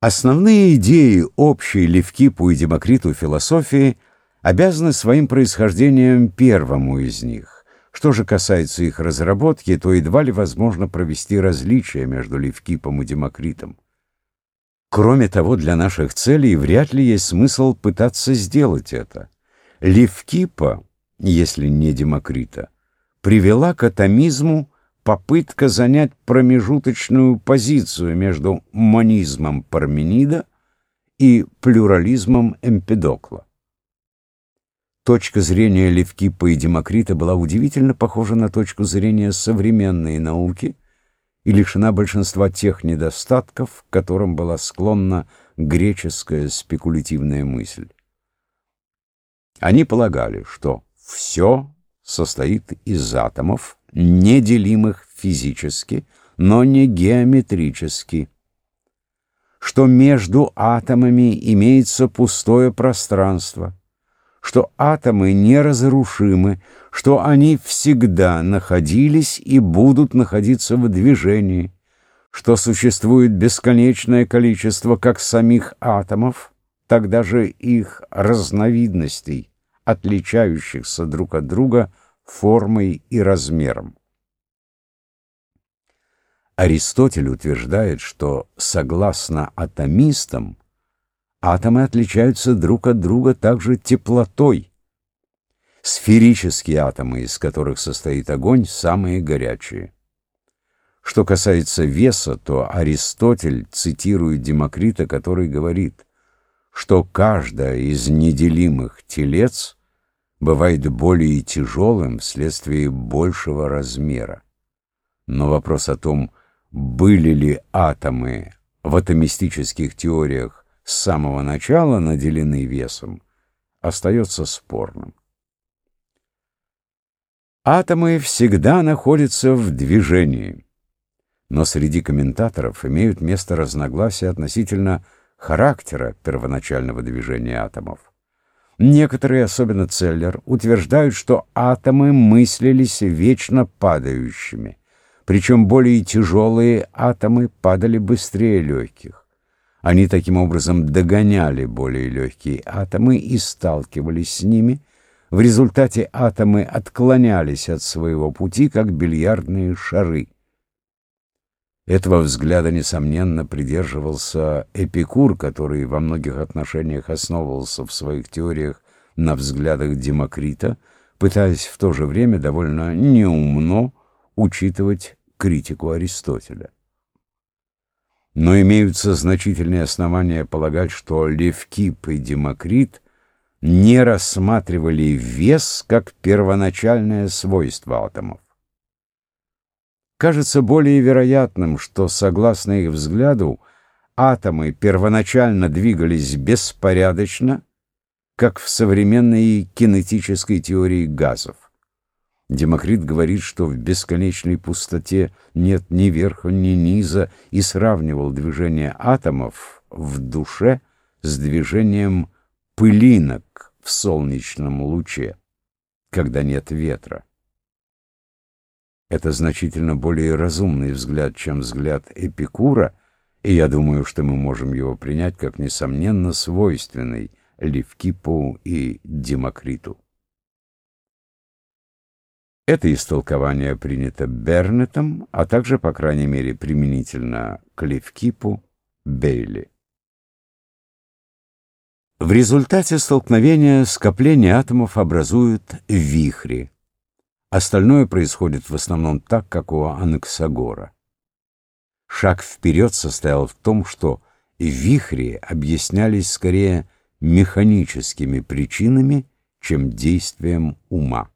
Основные идеи общей Левкипу и Демокриту философии обязаны своим происхождением первому из них. Что же касается их разработки, то едва ли возможно провести различия между Левкипом и Демокритом. Кроме того, для наших целей вряд ли есть смысл пытаться сделать это. Левкипа, если не Демокрита, привела к атомизму попытка занять промежуточную позицию между монизмом Парменида и плюрализмом Эмпедокла. Точка зрения Левкипа и Демокрита была удивительно похожа на точку зрения современной науки и лишена большинства тех недостатков, к которым была склонна греческая спекулятивная мысль. Они полагали, что все состоит из атомов, неделимых физически, но не геометрически, что между атомами имеется пустое пространство, что атомы неразрушимы, что они всегда находились и будут находиться в движении, что существует бесконечное количество как самих атомов, так даже их разновидностей, отличающихся друг от друга формой и размером. Аристотель утверждает, что, согласно атомистам, атомы отличаются друг от друга также теплотой. Сферические атомы, из которых состоит огонь, самые горячие. Что касается веса, то Аристотель цитирует Демокрита, который говорит, что каждая из неделимых телец бывает более тяжелым вследствие большего размера. Но вопрос о том, были ли атомы в атомистических теориях с самого начала наделены весом, остается спорным. Атомы всегда находятся в движении, но среди комментаторов имеют место разногласия относительно характера первоначального движения атомов. Некоторые, особенно Целлер, утверждают, что атомы мыслились вечно падающими, причем более тяжелые атомы падали быстрее легких. Они таким образом догоняли более легкие атомы и сталкивались с ними. В результате атомы отклонялись от своего пути, как бильярдные шары. Этого взгляда, несомненно, придерживался Эпикур, который во многих отношениях основывался в своих теориях на взглядах Демокрита, пытаясь в то же время довольно неумно учитывать критику Аристотеля. Но имеются значительные основания полагать, что Левкип и Демокрит не рассматривали вес как первоначальное свойство атомов кажется более вероятным, что, согласно их взгляду, атомы первоначально двигались беспорядочно, как в современной кинетической теории газов. Демокрит говорит, что в бесконечной пустоте нет ни верха, ни низа, и сравнивал движение атомов в душе с движением пылинок в солнечном луче, когда нет ветра. Это значительно более разумный взгляд, чем взгляд Эпикура, и я думаю, что мы можем его принять как несомненно свойственный Левкипу и Демокриту. Это истолкование принято Бернетом, а также, по крайней мере, применительно к Левкипу Бейли. В результате столкновения скопления атомов образуют вихри. Остальное происходит в основном так, как у Анаксагора. Шаг вперед состоял в том, что вихри объяснялись скорее механическими причинами, чем действием ума.